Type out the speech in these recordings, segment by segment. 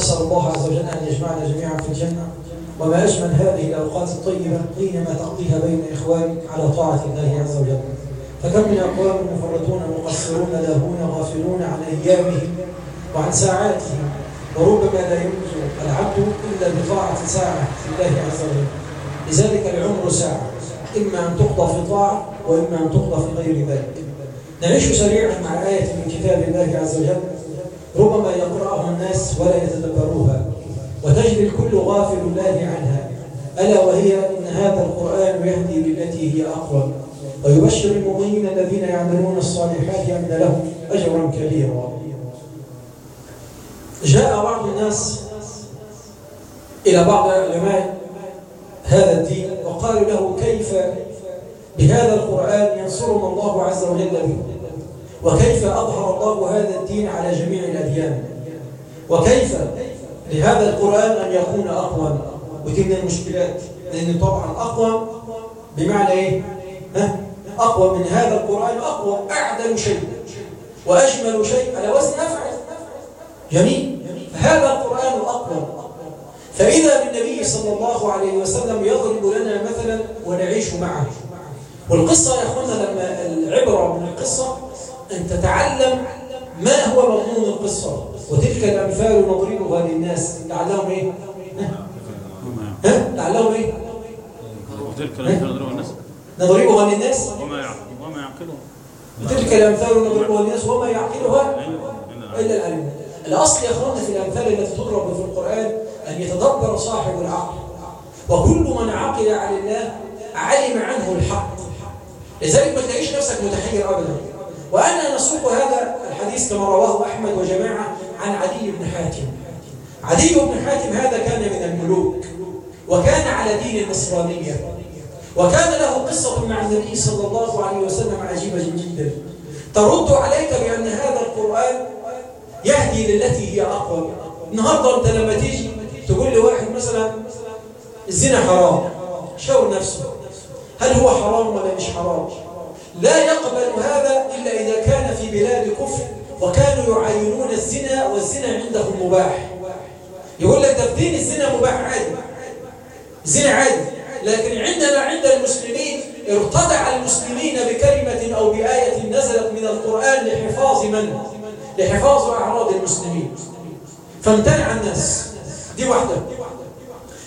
ونسأل الله عز وجل أن يجمعنا جميعا في الجنة. وما أجمل هذه الأوقات الطيبة حينما تقضيها بين إخوانك على طاعة الله عز وجل. فكم من أقوام مفرطون مقصرون لاهون غافلون عن أيامهم وعن ساعاتهم وربما لا ينجو العبد إلا بطاعة ساعة في الله عز وجل. لذلك العمر ساعة إما أن تقضى في طاعة وإما أن تقضى في غير ذلك. نعيش سريعا مع آية من كتاب الله عز وجل ربما يقرأها الناس ولا يتدبروها وتجد الكل غافل الله عنها. ألا وهي إن هذا القرآن يهدي للتي هي أقوى. ويبشر المؤمنين الذين يعملون الصالحات أن لهم أجرا كبيرا. جاء بعض الناس إلى بعض علماء هذا الدين وقالوا له كيف بهذا القرآن ينصرنا الله عز وجل به؟ وكيف أظهر الله هذا الدين على جميع الأديان؟ وكيف لهذا القرآن أن يكون أقوى؟ من المشكلات لأن طبعا أقوى بمعنى إيه؟ ها؟ أقوى من هذا القرآن أقوى أعدل شيء وأجمل شيء على وزن أفعل جميل. فهذا القرآن أقوى. فإذا بالنبي صلى الله عليه وسلم يضرب لنا مثلا ونعيش معه. والقصة يا أخوانا لما العبرة من القصة أن تتعلم ما هو مضمون القصة وتلك الأمثال نضربها للناس لعلهم إيه؟ ها؟ لعلهم إيه؟ وتلك الأمثال نضربها للناس وما يعقل وما يعقلها وتلك الأمثال نضربها للناس وما يعقلها. إلا العلم الأصل يا أخوانا في الأمثال التي تضرب في القرآن أن يتدبر صاحب العقل وكل من عقل على الله علم عنه الحق لذلك ما تلاقيش نفسك متحير أبدا وأنا نسوق هذا الحديث كما رواه أحمد وجماعة عن عدي بن حاتم. عدي بن حاتم هذا كان من الملوك وكان على دين النصرانية وكان له قصة مع النبي صلى الله عليه وسلم عجيبة جدا. ترد عليك بأن هذا القرآن يهدي للتي هي أقوى. النهاردة أنت لما تيجي تقول لواحد مثلا الزنا حرام. شاور نفسه هل هو حرام ولا مش حرام؟ لا يقبل هذا إلا إذا كان في بلاد كفر وكانوا يعينون الزنا والزنا عندهم مباح. يقول لك ده الزنا مباح عادي. زنا عادي. لكن عندنا عند المسلمين ارتدع المسلمين بكلمة أو بآية نزلت من القرآن لحفاظ من؟ لحفاظ أعراض المسلمين. فامتنع الناس. دي واحدة.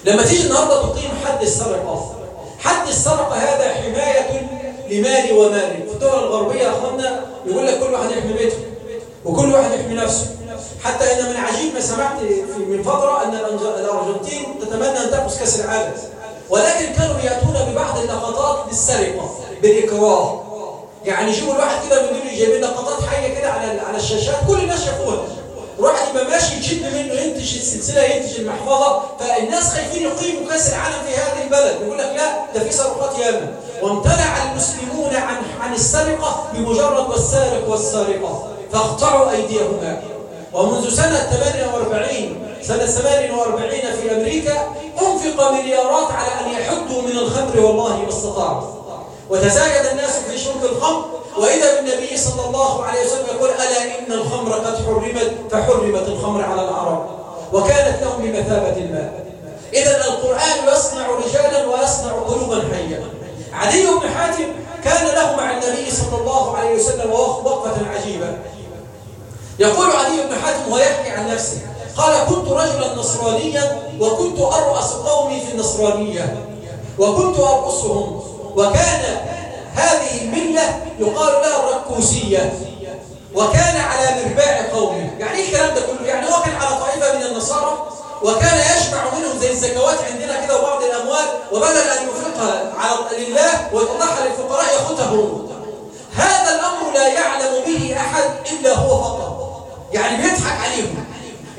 لما تيجي النهاردة تقيم حد السرقة. حد السرقة هذا حماية لمالي ومالي. في الدول الغربية أخوانا يقول لك كل واحد يحمي بيته وكل واحد يحمي نفسه. حتى إن من عجيب ما سمعت من فترة أن الأرجنتين تتمنى أن تأخذ كأس العالم. ولكن كانوا يأتون ببعض اللقطات للسرقة بالإكراه. يعني يجيبوا الواحد كده من دول جايبين لقطات حية كده على على الشاشات. كل الناس شافوها. الواحد يبقى ماشي يشد منه ينتج السلسلة ينتج المحفظة. فالناس خايفين يقيموا كأس العالم في هذه البلد. يقول لك لا ده في سرقات ياما. وامتنع المسلمون عن عن السرقة بمجرد والسارق والسارقة فاقطعوا أيديهما. ومنذ سنة 48 سنة 48 في أمريكا أنفق مليارات على أن يحدوا من الخمر والله ما استطاعوا. وتزايد الناس في شرب الخمر وإذا بالنبي صلى الله عليه وسلم يقول ألا إن الخمر قد حرمت؟ فحرمت الخمر على العرب وكانت لهم بمثابة الماء. إذا القرآن يصنع رجالا ويصنع قلوبا حية عدي بن حاتم كان له مع النبي صلى الله عليه وسلم وقفة عجيبة يقول علي بن حاتم ويحكي عن نفسه قال كنت رجلا نصرانيا وكنت أرأس قومي في النصرانية وكنت أرأسهم وكان هذه الملة يقال لها الركوسية وكان على مرباع قومه يعني إيه الكلام ده كله؟ يعني هو كان على طائفة من النصارى وكان يجمع منهم زي الزكوات عندنا كده وبعض الأموال وبدل أن ينفقها على لله ويطلعها للفقراء ياخذها هذا الأمر لا يعلم به أحد إلا هو فقط. يعني بيضحك عليهم.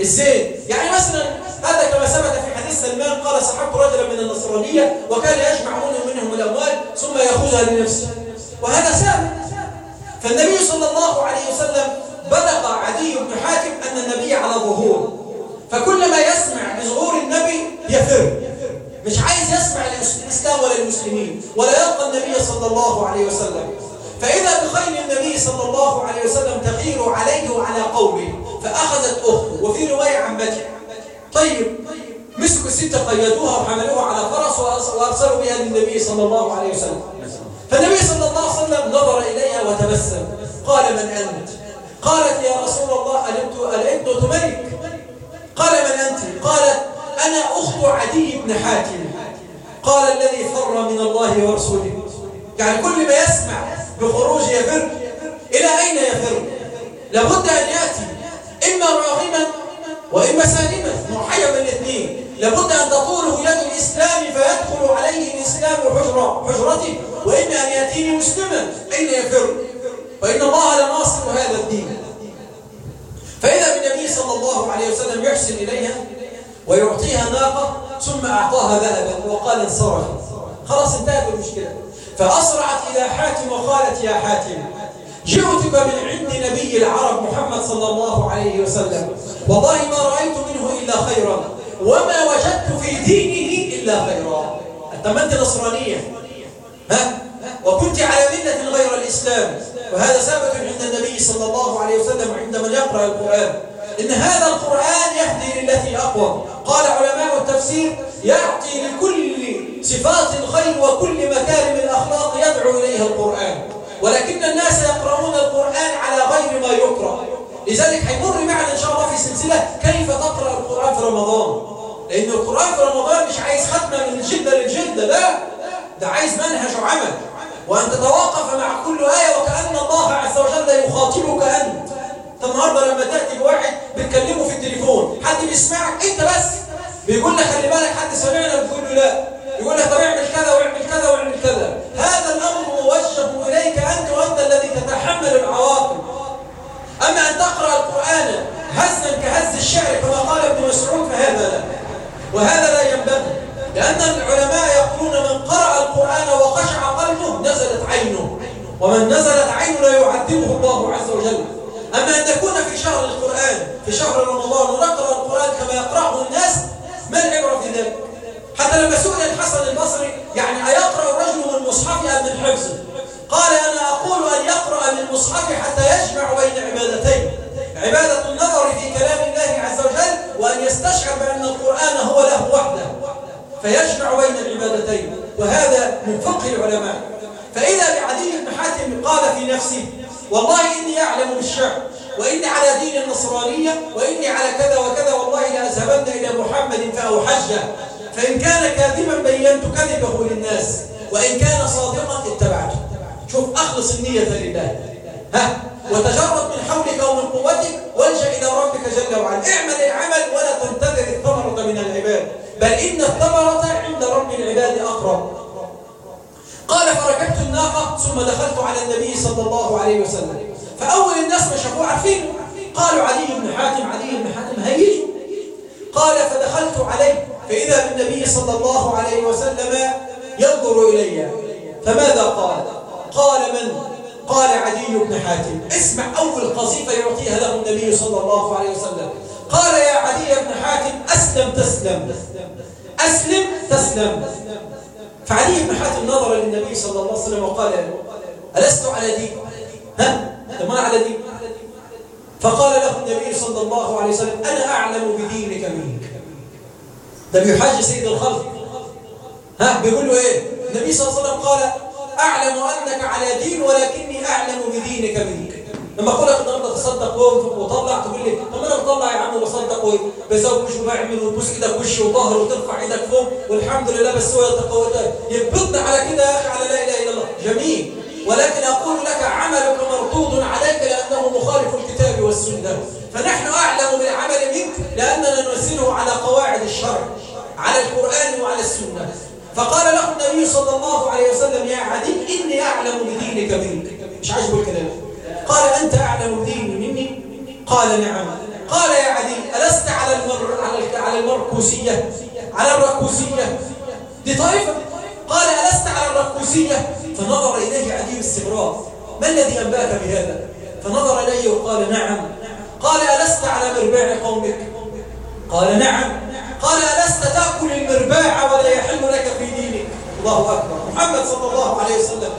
إزاي يعني مثلا هذا كما ثبت في حديث سلمان قال سحبت رجلا من النصرانية وكان يجمع منهم منهم الأموال ثم يأخذها لنفسه. وهذا ثابت فالنبي صلى الله عليه وسلم بلغ عدي بن حاتم أن النبي على ظهور. فكلما يسمع بظهور النبي يفر. مش عايز يسمع الإسلام ولا المسلمين ولا يلقى النبي صلى الله عليه وسلم. فإذا بخيل النبي صلى عمته طيب مسكوا الستة قيدوها وحملوها على فرس وأرس- وأرسلوا بها للنبي صلى الله عليه وسلم. فالنبي صلى الله عليه وسلم نظر إليها وتبسم. قال من أنت؟ قالت يا رسول الله ألبت ألبت ملك قال من أنت؟ قالت أنا أخت عدي بن حاتم. قال الذي فر من الله ورسوله يعني كل ما يسمع بخروج يفر إلى أين يفر؟ لابد أن يأتي. سالما محيا من الاثنين. لابد أن تطوله يد الإسلام فيدخل عليه الإسلام حجرة حجرته وإما أن يأتيني مسلما أين يفر؟ وإن الله لناصر هذا الدين. فإذا بالنبي صلى الله عليه وسلم يحسن إليها ويعطيها ناقة ثم أعطاها ذهبا وقال انصرف. خلاص انتهت المشكلة. فأسرعت إلى حاتم وقالت يا حاتم جئتك من عند نبي العرب محمد صلى الله عليه وسلم. والله ما رأيت منه إلا خيرا وما وجدت في دينه إلا خيرا. أنت نصرانية ها؟ وكنت على ملة غير الإسلام. وهذا ثابت عند النبي صلى الله عليه وسلم عند من يقرأ القرآن. إن هذا القرآن يهدي للتي أقوى. قال علماء التفسير يعطي لكل صفات الخير وكل مكارم الأخلاق يدعو إليها القرآن. ولكن الناس يقرؤون القرآن على غير ما يقرأ. لذلك هيمر معنا إن شاء الله في سلسلة كيف تقرأ القرآن في رمضان. لأن القرآن في رمضان مش عايز ختمة من الجلدة للجلدة لا. ده عايز منهج وعمل. وأن تتوقف مع كل آية وكأن الله عز وجل يخاطبك أنت. النهارده لما تأتي بواحد بتكلمه في التليفون حد بيسمعك أنت بس بيقول لك خلي بالك حد سمعنا؟ بتقول له لا. يقول لك طب اعمل كذا واعمل كذا واعمل كذا هذا الأمر موجه إليك أنت وأنت الذي تتحمل العواقب أما أن تقرأ القرآن هزا كهز الشعر كما قال ابن مسعود فهذا لا. وهذا لا ينبغي لأن العلماء يقولون من قرأ القرآن وخشع قلبه نزلت عينه. ومن نزلت عينه لا يعذبه الله عز وجل. أما أن نكون في شهر القرآن في شهر رمضان ونقرأ القرآن كما يقرأه الناس ما العبرة في ذلك؟ حتى لما سئل الحسن البصري يعني أيقرأ الرجل من مصحفه أم من حفظه قال أنا أقول أن يقرأ من مصحفه حتى يجمع بين عبادتين. عبادة النظر في كلام الله عز وجل وأن يستشعر بأن القرآن هو له وحده فيجمع بين العبادتين وهذا من فقه العلماء. فإذا بعدي بن حاتم قال في نفسه والله إني أعلم بالشعر وإني على دين النصرانية وإني على كذا وكذا والله لأذهبن إلى محمد فأوحجه فإن كان كاذبا بينت كذبه للناس وإن كان صادقا اتبعته. شوف أخلص النية لله. ها؟ وتجرد من حولك ومن قوتك والجأ إلى ربك جل وعلا. اعمل العمل ولا تنتظر الثمرة من العباد بل إن الثمرة عند رب العباد أقرب. قال فركبت الناقة ثم دخلت على النبي صلى الله عليه وسلم. فأول الناس ما شافوه عارفين قالوا علي بن حاتم علي بن حاتم هيجوا قال فدخلت عليه. فإذا بالنبي صلى الله عليه وسلم ينظر إلي فماذا قال؟ عدي بن حاتم اسمع أول قصيفة يعطيها له النبي صلى الله عليه وسلم. قال يا عدي بن حاتم أسلم تسلم. أسلم تسلم. فعلي بن حاتم نظر للنبي صلى الله عليه وسلم وقال ألست على دين؟ ها؟ أنت ما على دين؟ فقال له النبي صلى الله عليه وسلم أنا أعلم بدينك منك. ده بيحاج سيد الخلق. ها؟ بيقول له إيه؟ النبي صلى الله عليه وسلم قال أعلم أنك على دين ولكني أعلم بدينك منك لما أقول لك النهارده تصدق وطلع تقول لي طب أنا بطلع يا عم وبصدق وبزوج وبعمل وتبوس إيدك وش وظهر وترفع إيدك فوق والحمد لله بس هو يبطنا على كده يا أخي على لا إله إلا الله. جميل. ولكن أقول لك عملك مردود عليك لأنه مخالف الكتاب والسنة. فنحن أعلم بالعمل منك لأننا نمثله على قواعد الشرع على القرآن وعلى السنة. فقال له النبي صلى الله عليه وسلم يا عدي إني أعلم بدينك منك. مش عاجبه الكلام. قال أنت أعلم ديني مني. قال نعم. قال يا عدي ألست على المر... على على المركوسية على الركوسية دي طائفة. قال ألست على الركوسية فنظر إليه عدي باستغراب ما الذي أنبأك بهذا؟ فنظر إليه وقال نعم. قال ألست على مرباع قومك؟ قال نعم. قال ألست تأكل المرباع ولا يحل لك في دينك؟ الله أكبر. محمد صلى الله عليه وسلم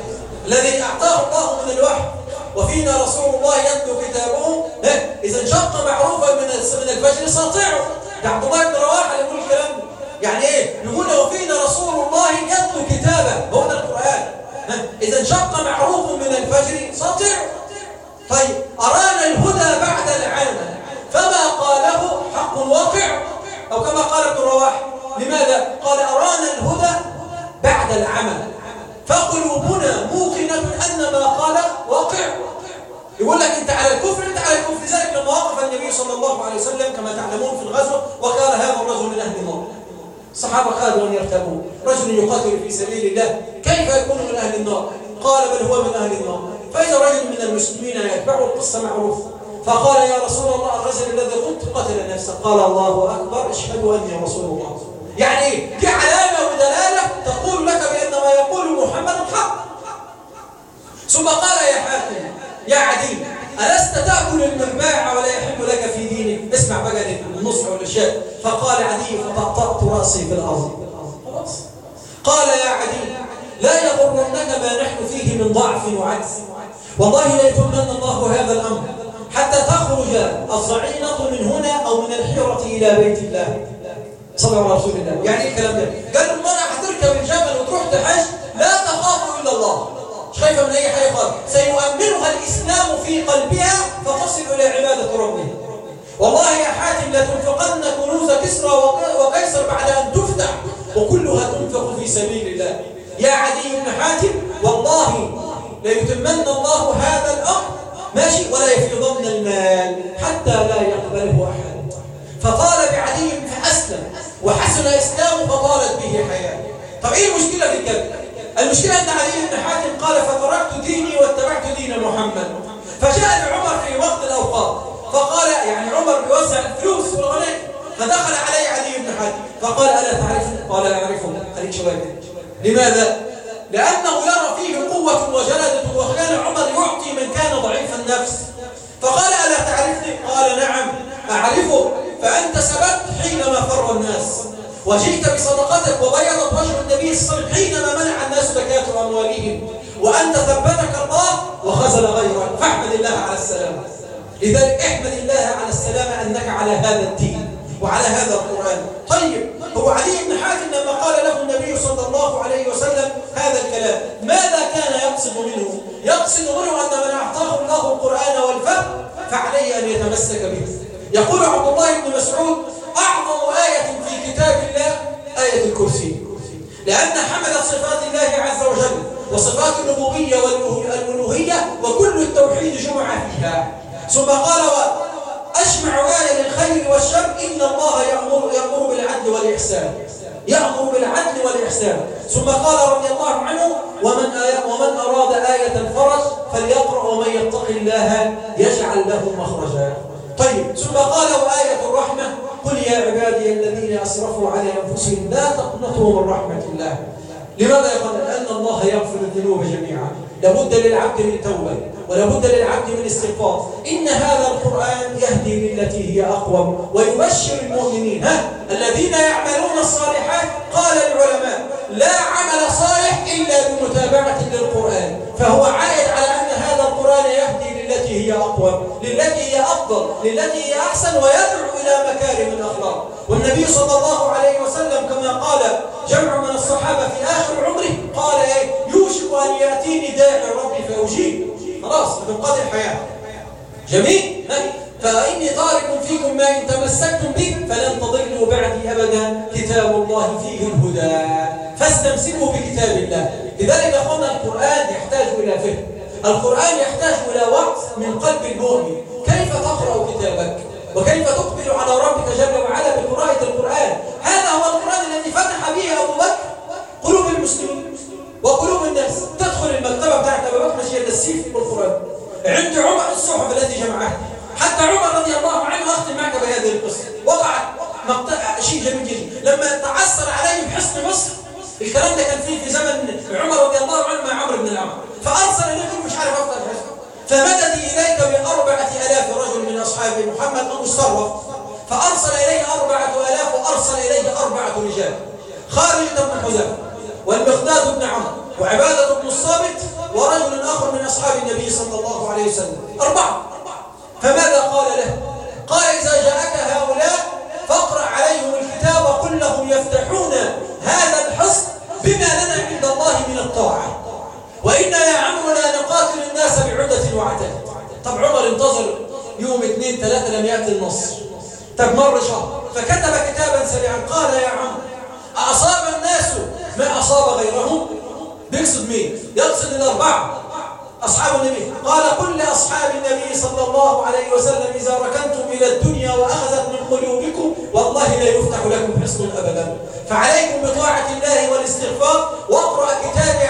الذي أعطاه الله من الوحي وفينا رسول الله يتلو كتابه. إذا انشق معروفا من من الفجر ساطعه. ده عبد الله بن رواحة اللي يقول الكلام ده. يعني إيه؟ يقول لو فينا رسول الله يتلو كتابه. هو ده القرآن. إذا انشق معروف من الفجر سطع طيب أرانا الهدى بعد العامه فما قاله حق واقع؟ أو كما قال ابن رواحة لماذا؟ قال أرانا الهدى بعد العمل. فقلوبنا موقنة ان ما قال واقع. يقول لك أنت على الكفر أنت على الكفر. لذلك لما وقف النبي صلى الله عليه وسلم كما تعلمون في الغزو وقال هذا الرجل من أهل النار. الصحابة خادوا أن يرتبوا رجل يقاتل في سبيل الله. كيف يكون من أهل النار؟ قال بل هو من أهل النار. فإذا رجل من المسلمين يتبعه القصة معروفه فقال يا رسول الله الرجل الذي قلت قتل نفسه. قال الله أكبر أشهد أني رسول الله. يعني دي علامه ودلالة تقول لك بأن ما يقول محمد حق ثم قال يا حاتم يا عدي ألست تأكل المرباع ولا يحل لك في دينك؟ اسمع بقى النصح والإشاء فقال عدي فطأطأت رأسي في الأرض. قال يا عدي لا يغرنك ما نحن فيه من ضعف وعجز. والله لا يتمنى الله هذا الأمر. حتى تخرج الصعينة من هنا أو من الحيرة إلى بيت الله. صلى الله عليه رسول الله. يعني إيه الكلام ده؟ قال المرأة هتركب الجبل وتروح تحج لا تخاف إلا الله. مش خايفة من أي حاجة خالص. سيؤمنها الإسلام في قلبها فتصل إلى عبادة ربها والله يا حاتم لتنفقن كنوز كسرى وقيصر بعد أن تفتح وكلها تنفق في سبيل الله. يا عدي بن حاتم والله ليتمن الله هذا الأمر ماشي ولا يفيضن المال حتى لا يقبله أحد. فطال بعدي فأسلم وحسن إسلامه فطالت به حياته طب إيه المشكلة في الكلام المشكلة أن علي بن حاتم قال فتركت ديني واتبعت دين محمد فجاء لعمر في وقت الأوقات فقال يعني عمر بيوزع الفلوس والغنائم فدخل علي علي بن حاتم فقال ألا تعرفني؟ قال أعرفه خليك شوية لماذا؟ لأنه يرى فيه قوة وجلدة وكان عمر يعطي من كان ضعيف النفس فقال ألا تعرفني؟ قال نعم أعرفه فأنت سبت حينما فر الناس. وجئت بصدقتك وبيضت وجه النبي صلى الله عليه وسلم حينما منع الناس زكاة أموالهم. وأنت ثبتك الله وخزل غيرك. فاحمد الله على السلامة. لذلك احمد الله على السلامة أنك على هذا الدين وعلى هذا القرآن. طيب هو علي بن حاتم لما قال له النبي صلى الله عليه وسلم هذا الكلام ماذا كان يقصد منه؟ يقصد منه أن من أعطاه الله القرآن والفهم فعليه أن يتمسك به. يقول عبد الله بن مسعود أعظم آية في كتاب الله آية الكرسي. لأن حملت صفات الله عز وجل وصفات الربوبية والألوهية وكل التوحيد جمع فيها. ثم قال أجمع آية للخير والشر إن الله يأمر, يأمر بالعدل والإحسان. يأمر بالعدل والإحسان. ثم قال رضي الله عنه ومن, ومن أراد آية الفرج فليقرأ ومن يتق الله يجعل له مخرجا طيب ثم قال وآية الرحمة قل يا عبادي الذين أسرفوا على أنفسهم لا من رحمة الله. لماذا يقول لأن الله يغفر الذنوب جميعا؟ لابد للعبد من توبة ولابد للعبد من استغفار. إن هذا القرآن يهدي للتي هي أقوم ويبشر المؤمنين. ها الذين يعملون الصالحات قال العلماء لا عمل صالح إلا بمتابعة للقرآن. فهو عائد على أن هذا القرآن يهدي للتي هي أقوم للتي هي أفضل للتي هي أحسن ويدعو إلى مكارم الأخلاق. والنبي صلى الله عليه وسلم كما قال جمع من الصحابة في آخر عمره. قال إيه؟ يوشك أن يأتيني داعي ربي فأجيب خلاص بتنقضي الحياة جميل؟ فإني تارك فيكم ما إن تمسكتم به فلن تضلوا بعدي أبدا. كتاب الله فيه الهدى. فاستمسكوا بكتاب الله. لذلك أخوانا القرآن يحتاج إلى فهم. القرآن يحتاج إلى وقت من قلب المؤمن. كيف تقرأ كتابك؟ وكيف تقبل لما تعثر عليهم حصن مصر. الكلام ده كان فيه في زمن عمر رضي الله عنه مع عمرو بن العاص فأرسل إليكم مش عارف أفضل الحصن فمدد إليك بأربعة ألاف رجل من أصحاب محمد الصرف فأرسل إليه أربعة ألاف وأرسل إليه أربعة رجال. خالد بن حذافة والمقداد بن عمرو وعبادة بن الصامت ورجل آخر من أصحاب النبي صلى الله عليه وسلم. أربعة. فماذا قال له؟ قال إذا جاءك إنا يا عمرو لا نقاتل الناس بعدة وعدة طب عمر انتظر يوم اثنين ثلاثة لم يأتي النصر طب مر شهر. فكتب كتابا سريعا. قال يا عم أصاب الناس ما أصاب غيرهم؟ بيقصد مين؟ يقصد الأربعة. أصحاب النبي. قال قل لأصحاب النبي صلى الله عليه وسلم إذا ركنتم إلى الدنيا وأخذت من قلوبكم والله لا يفتح لكم حصن أبدا. فعليكم بطاعة الله والاستغفار واقرأ كتابي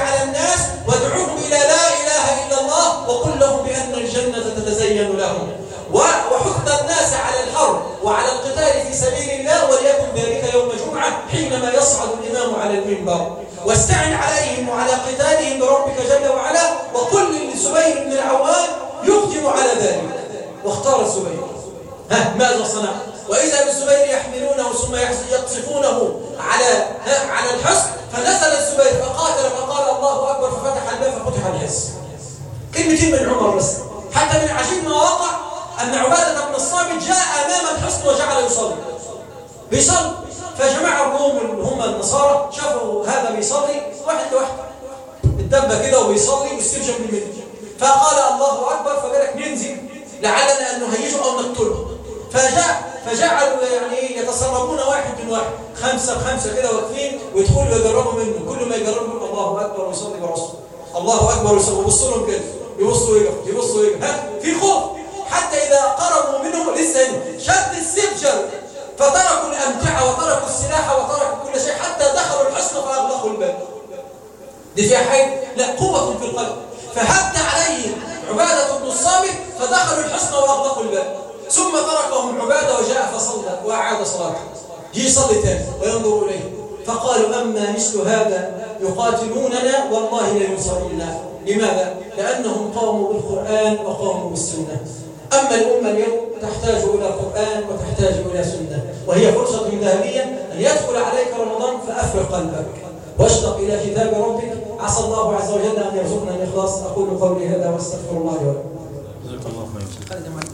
وعلى القتال في سبيل الله وليكن ذلك يوم جمعة حينما يصعد الإمام على المنبر. واستعن عليهم وعلى قتالهم بربك جل وعلا وقل للزبير بن العوام يقدم على ذلك. واختار الزبير. ها ماذا صنع؟ وإذا بالزبير يحملونه ثم يقصفونه على على الحصن فنزل الزبير فقاتل فقال الله أكبر ففتح الباب ففتح الحصن. كلمتين من عمر بس. حتى من عجيب ما وقع أن عبادة بن الصامت جاء أمام الحصن وجعل يصلي. بيصلي. فجماعة الروم اللي هم النصارى شافوا هذا بيصلي واحد لواحد الدبة كده وبيصلي والسيف جنب منه فقال الله أكبر فقالك ننزل. لعلنا أن نهيجه أو نقتله. فجاء فجعلوا يعني يتسربون واحد من واحد. خمسة بخمسة كده واقفين ويدخلوا يجربوا منه. كل ما يجربوا الله أكبر ويصلي براسه الله أكبر ويصلي. ويبصوا لهم كده. يبصوا يقف يبصوا يقف ها؟ في خوف. حتى إذا قربوا منه لسه شد السيف فتركوا الأمتعة وتركوا السلاح وتركوا كل شيء حتى دخلوا الحصن فأغلقوا الباب. دي فيها حاجة لا قوة في القلب. فهد عليهم عبادة بن الصامت فدخلوا الحصن وأغلقوا الباب. ثم تركهم عبادة وجاء فصلى وأعاد صلاته. يصلي تاني وينظر إليه. فقالوا أما مثل هذا يقاتلوننا والله لا ينصرون لماذا؟ لأنهم قاموا بالقرآن وقاموا بالسنة. أما الأمة اليوم تحتاج إلى القرآن وتحتاج إلى سنة وهي فرصة ذهبية أن يدخل عليك رمضان فأفرغ قلبك. واشتق إلى كتاب ربك. عسى الله عز وجل أن يرزقنا الإخلاص. أقول قولي هذا وأستغفر الله لي ولكم. جزاك الله خير.